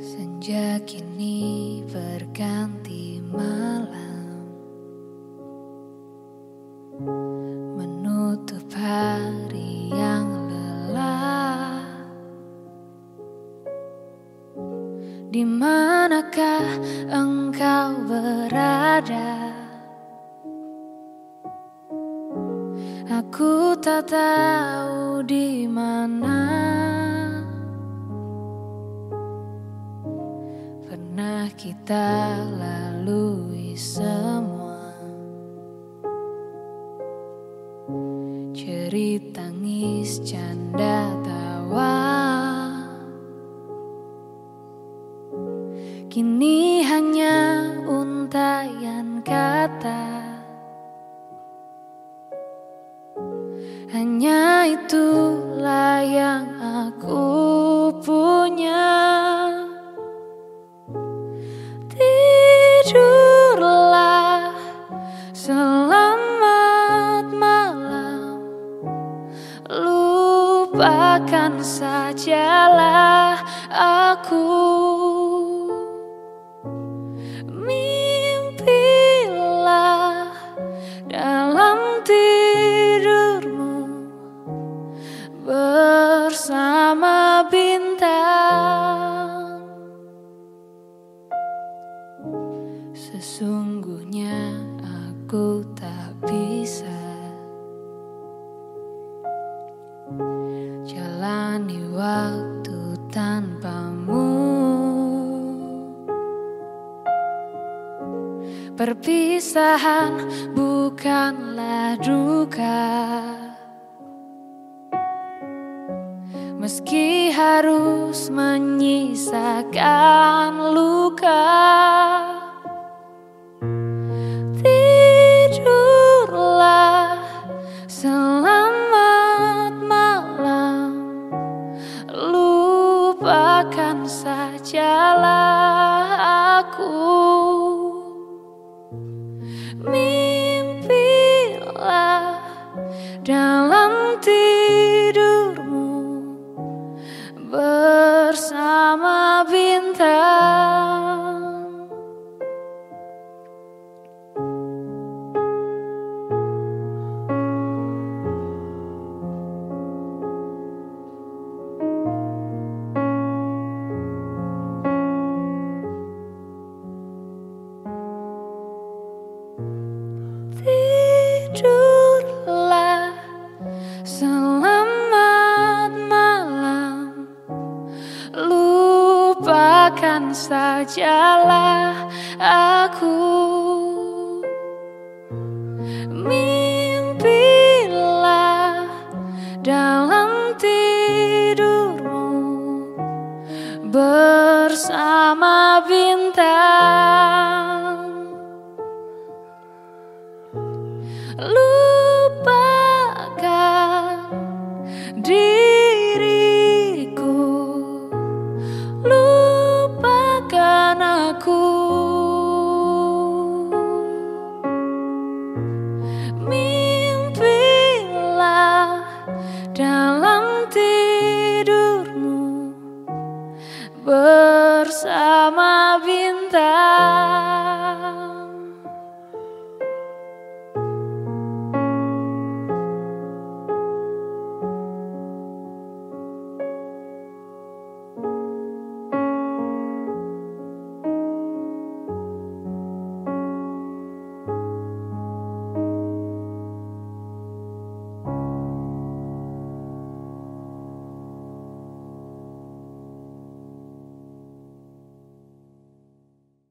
Senja kini berganti malam. Menutup hari yang lelah. Di manakah engkau berada? Aku tak tahu di mana kita lalui semua. Cerita tangis canda tawa. Kini hanya untayan kata. Hanya itulah Lupakan sajalah aku. Mimpilah dalam tidurmu Bersama bintang. Sesungguhnya waktu tanpamu. Perpisahan bukanlah duka. Meski harus menyisakan luka Lupakan sajalah aku. Mimpilah dalam tidurmu Bersama bintang. Lupakan diriku bersama bintang